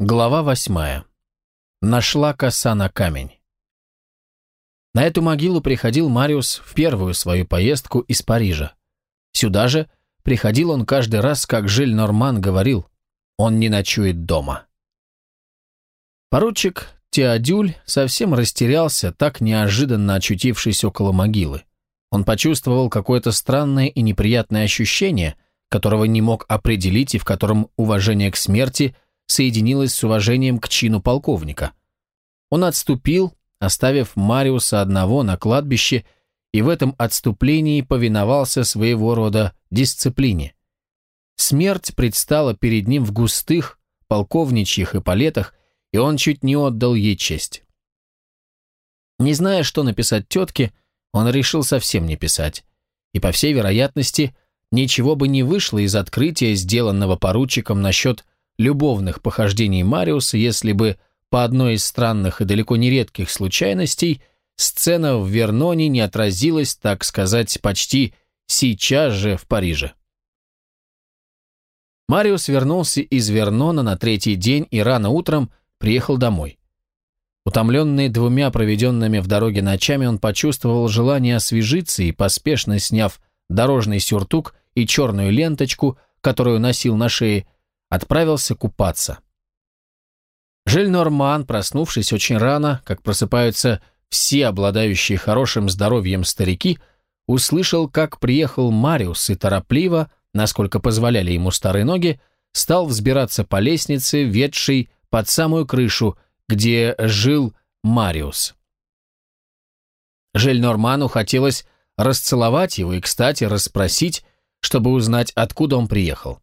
Глава восьмая. Нашла коса на камень. На эту могилу приходил Мариус в первую свою поездку из Парижа. Сюда же приходил он каждый раз, как Жиль Норман говорил, он не ночует дома. Поручик Теодюль совсем растерялся, так неожиданно очутившись около могилы. Он почувствовал какое-то странное и неприятное ощущение, которого не мог определить и в котором уважение к смерти соединилось с уважением к чину полковника. Он отступил, оставив Мариуса одного на кладбище, и в этом отступлении повиновался своего рода дисциплине. Смерть предстала перед ним в густых, полковничьих эполетах, и он чуть не отдал ей честь. Не зная, что написать тетке, он решил совсем не писать. И, по всей вероятности, ничего бы не вышло из открытия, сделанного поручиком насчет любовных похождений Мариуса, если бы по одной из странных и далеко не редких случайностей сцена в Верноне не отразилась, так сказать, почти сейчас же в Париже. Мариус вернулся из Вернона на третий день и рано утром приехал домой. Утомленный двумя проведенными в дороге ночами, он почувствовал желание освежиться и, поспешно сняв дорожный сюртук и черную ленточку, которую носил на шее, отправился купаться. Жиль Норман, проснувшись очень рано, как просыпаются все обладающие хорошим здоровьем старики, услышал, как приехал Мариус и торопливо, насколько позволяли ему старые ноги, стал взбираться по лестнице, ведшей под самую крышу, где жил Мариус. Жиль Норману хотелось расцеловать его и, кстати, расспросить, чтобы узнать, откуда он приехал.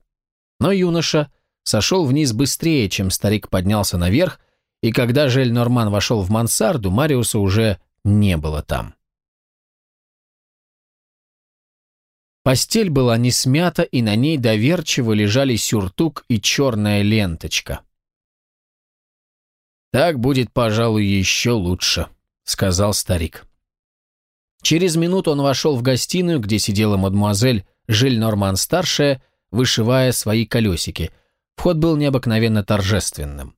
Но юноша сошел вниз быстрее, чем старик поднялся наверх, и когда Жель Норман вошел в мансарду, Мариуса уже не было там. Постель была не смята, и на ней доверчиво лежали сюртук и черная ленточка. «Так будет, пожалуй, еще лучше», — сказал старик. Через минуту он вошел в гостиную, где сидела мадемуазель Жиль Норман-старшая, вышивая свои колесики — Вход был необыкновенно торжественным.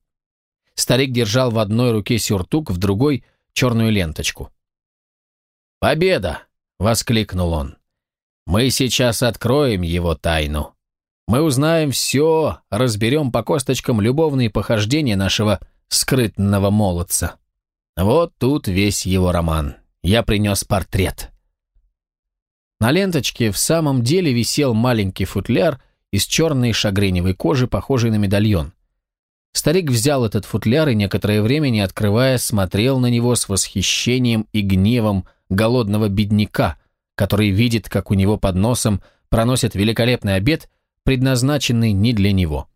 Старик держал в одной руке сюртук, в другой — черную ленточку. «Победа!» — воскликнул он. «Мы сейчас откроем его тайну. Мы узнаем все, разберем по косточкам любовные похождения нашего скрытного молодца. Вот тут весь его роман. Я принес портрет». На ленточке в самом деле висел маленький футляр из черной шагреневой кожи, похожей на медальон. Старик взял этот футляр и некоторое время, не открывая, смотрел на него с восхищением и гневом голодного бедняка, который видит, как у него под носом проносят великолепный обед, предназначенный не для него.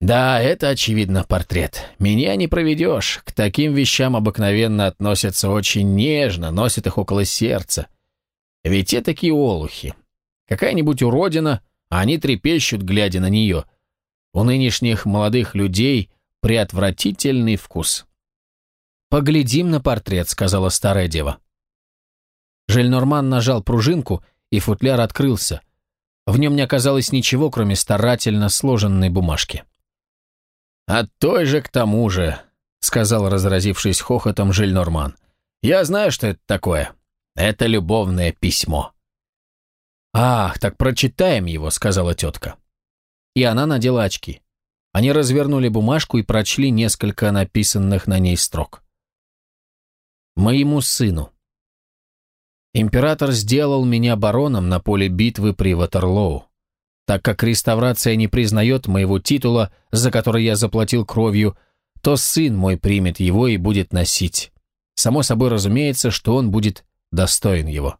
«Да, это, очевидно, портрет. Меня не проведешь. К таким вещам обыкновенно относятся очень нежно, носят их около сердца. Ведь такие олухи. Какая-нибудь уродина, а они трепещут, глядя на нее. У нынешних молодых людей приотвратительный вкус. «Поглядим на портрет», — сказала старая дева. Жельнорман нажал пружинку, и футляр открылся. В нем не оказалось ничего, кроме старательно сложенной бумажки. «От «А той же к тому же», — сказал, разразившись хохотом Жильнорман. «Я знаю, что это такое. Это любовное письмо». «Ах, так прочитаем его», — сказала тетка. И она надела очки. Они развернули бумажку и прочли несколько написанных на ней строк. «Моему сыну. Император сделал меня бароном на поле битвы при Ватерлоу. Так как реставрация не признает моего титула, за который я заплатил кровью, то сын мой примет его и будет носить. Само собой разумеется, что он будет достоин его.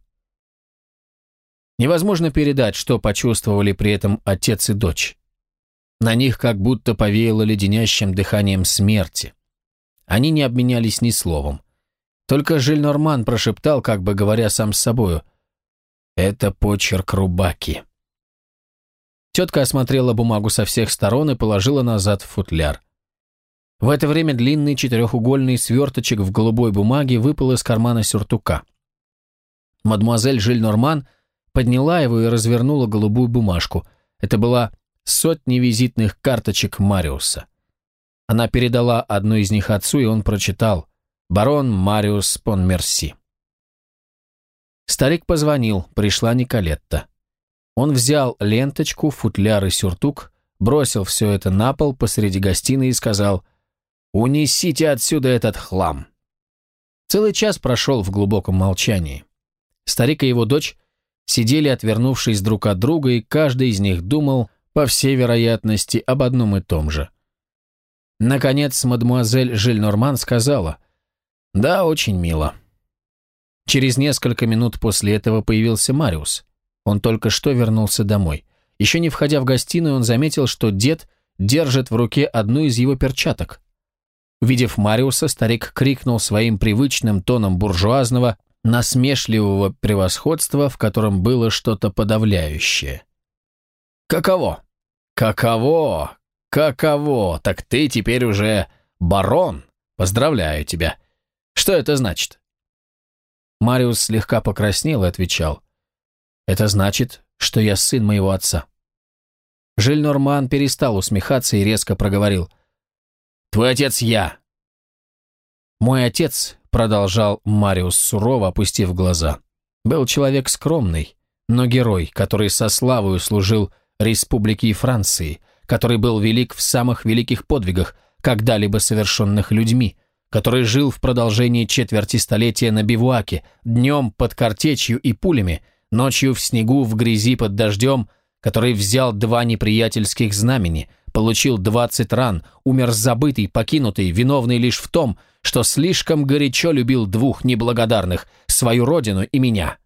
Невозможно передать, что почувствовали при этом отец и дочь. На них как будто повеяло леденящим дыханием смерти. Они не обменялись ни словом. Только Жильнорман прошептал, как бы говоря сам с собою, «Это почерк Рубаки». Тетка осмотрела бумагу со всех сторон и положила назад в футляр. В это время длинный четырехугольный сверточек в голубой бумаге выпал из кармана сюртука. Мадемуазель Жильнорман подняла его и развернула голубую бумажку. Это была сотни визитных карточек Мариуса. Она передала одну из них отцу, и он прочитал «Барон Мариус Понмерси». Старик позвонил, пришла Николетта. Он взял ленточку, футляр и сюртук, бросил все это на пол посреди гостиной и сказал «Унесите отсюда этот хлам». Целый час прошел в глубоком молчании. Старик и его дочь сидели, отвернувшись друг от друга, и каждый из них думал, по всей вероятности, об одном и том же. Наконец, мадемуазель Жильнорман сказала «Да, очень мило». Через несколько минут после этого появился Мариус. Он только что вернулся домой. Еще не входя в гостиную, он заметил, что дед держит в руке одну из его перчаток. Увидев Мариуса, старик крикнул своим привычным тоном буржуазного, насмешливого превосходства, в котором было что-то подавляющее. «Каково? Каково? Каково? Так ты теперь уже барон. Поздравляю тебя. Что это значит?» Мариус слегка покраснел и отвечал. «Это значит, что я сын моего отца». Жиль Норман перестал усмехаться и резко проговорил. «Твой отец я». «Мой отец», — продолжал Мариус сурово, опустив глаза, «был человек скромный, но герой, который со славою служил Республике и Франции, который был велик в самых великих подвигах, когда-либо совершенных людьми, который жил в продолжении четверти столетия на бивуаке, днем под картечью и пулями, ночью в снегу, в грязи под дождем, который взял два неприятельских знамени, получил двадцать ран, умер забытый, покинутый, виновный лишь в том, что слишком горячо любил двух неблагодарных, свою родину и меня.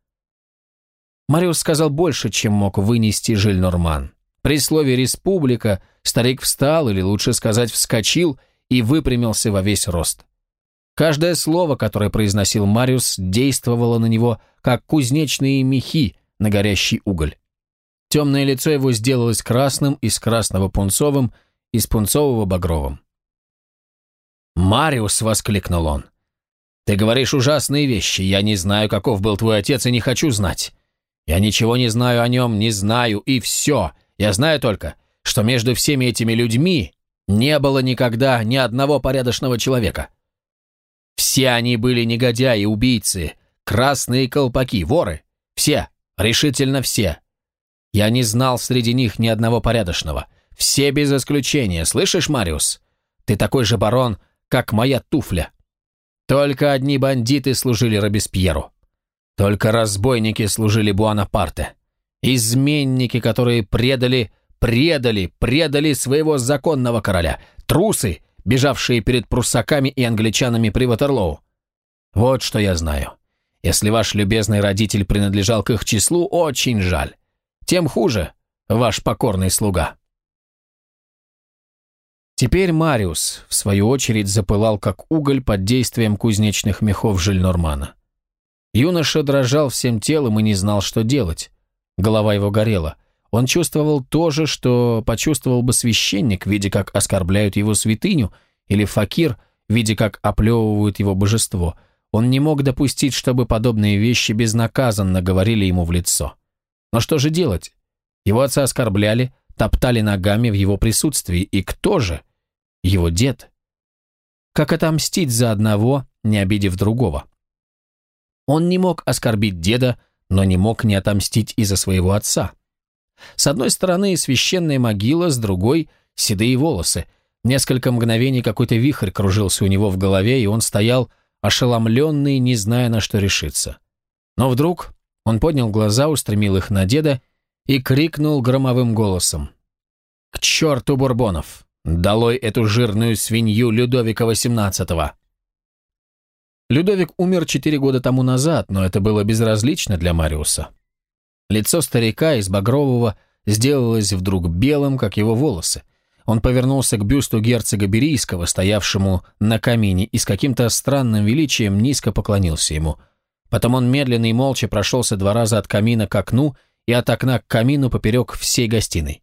Мариус сказал больше, чем мог вынести Жиль Норман. При слове «республика» старик встал, или лучше сказать, вскочил и выпрямился во весь рост. Каждое слово, которое произносил Мариус, действовало на него, как кузнечные мехи на горящий уголь. Темное лицо его сделалось красным, из красного пунцовым, из пунцового багровым. «Мариус!» — воскликнул он. «Ты говоришь ужасные вещи. Я не знаю, каков был твой отец, и не хочу знать. Я ничего не знаю о нем, не знаю, и все. Я знаю только, что между всеми этими людьми не было никогда ни одного порядочного человека. Все они были негодяи, убийцы, красные колпаки, воры. Все, решительно все. Я не знал среди них ни одного порядочного. Все без исключения, слышишь, Мариус? Ты такой же барон, как моя туфля. Только одни бандиты служили Робеспьеру. Только разбойники служили Буанапарте. Изменники, которые предали, предали, предали своего законного короля. Трусы, бежавшие перед пруссаками и англичанами при Ватерлоу. Вот что я знаю. Если ваш любезный родитель принадлежал к их числу, очень жаль. Тем хуже, ваш покорный слуга. Теперь Мариус, в свою очередь, запылал как уголь под действием кузнечных мехов Жильнормана. Юноша дрожал всем телом и не знал, что делать. Голова его горела. Он чувствовал то же, что почувствовал бы священник, видя, как оскорбляют его святыню, или факир, видя, как оплевывают его божество. Он не мог допустить, чтобы подобные вещи безнаказанно говорили ему в лицо. Но что же делать? Его отца оскорбляли, топтали ногами в его присутствии, и кто же? Его дед. Как отомстить за одного, не обидев другого? Он не мог оскорбить деда, но не мог не отомстить и за своего отца. С одной стороны священная могила, с другой — седые волосы. Несколько мгновений какой-то вихрь кружился у него в голове, и он стоял, ошеломленный, не зная, на что решиться. Но вдруг он поднял глаза, устремил их на деда и крикнул громовым голосом. «К черту Бурбонов! Долой эту жирную свинью Людовика XVIII!» Людовик умер четыре года тому назад, но это было безразлично для Мариуса. Лицо старика из багрового сделалось вдруг белым, как его волосы. Он повернулся к бюсту герцога Берийского, стоявшему на камине, и с каким-то странным величием низко поклонился ему. Потом он медленно и молча прошелся два раза от камина к окну и от окна к камину поперек всей гостиной.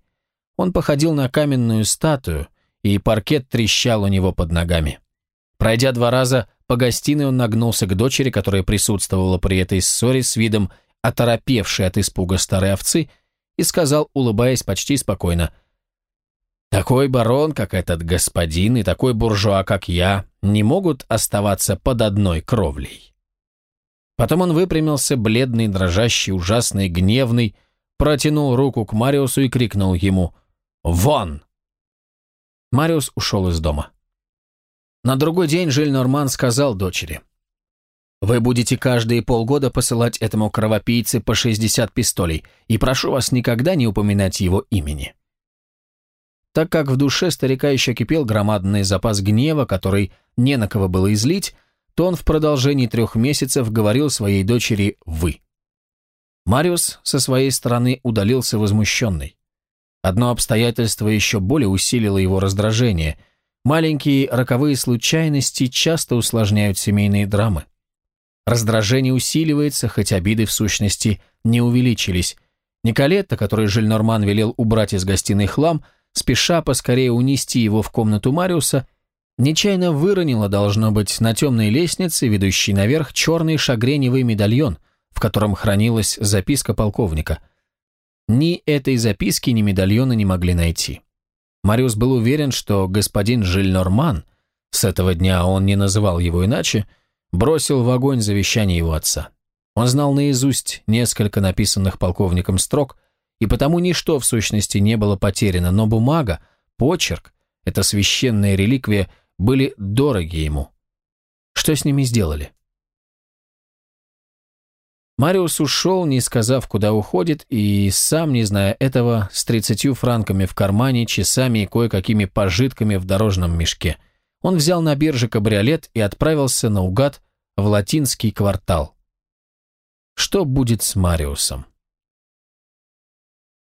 Он походил на каменную статую, и паркет трещал у него под ногами. Пройдя два раза по гостиной, он нагнулся к дочери, которая присутствовала при этой ссоре с видом оторопевшей от испуга старой овцы, и сказал, улыбаясь почти спокойно, Такой барон, как этот господин, и такой буржуа, как я, не могут оставаться под одной кровлей. Потом он выпрямился, бледный, дрожащий, ужасный, гневный, протянул руку к Мариусу и крикнул ему «Вон!». Мариус ушел из дома. На другой день Жиль Норман сказал дочери «Вы будете каждые полгода посылать этому кровопийце по 60 пистолей, и прошу вас никогда не упоминать его имени». Так как в душе старика еще кипел громадный запас гнева, который не на кого было излить, то он в продолжении трех месяцев говорил своей дочери «вы». Мариус со своей стороны удалился возмущенный. Одно обстоятельство еще более усилило его раздражение. Маленькие роковые случайности часто усложняют семейные драмы. Раздражение усиливается, хоть обиды в сущности не увеличились. Николетта, которой Жильнорман велел убрать из гостиной хлам, спеша поскорее унести его в комнату Мариуса, нечаянно выронила, должно быть, на темной лестнице, ведущей наверх, черный шагреневый медальон, в котором хранилась записка полковника. Ни этой записки, ни медальона не могли найти. Мариус был уверен, что господин Жильнорман, с этого дня он не называл его иначе, бросил в огонь завещание его отца. Он знал наизусть несколько написанных полковником строк – и потому ничто в сущности не было потеряно, но бумага, почерк, эта священная реликвия были дороги ему. Что с ними сделали? Мариус ушел, не сказав, куда уходит, и, сам не зная этого, с тридцатью франками в кармане, часами и кое-какими пожитками в дорожном мешке. Он взял на бирже кабриолет и отправился наугад в латинский квартал. Что будет с Мариусом?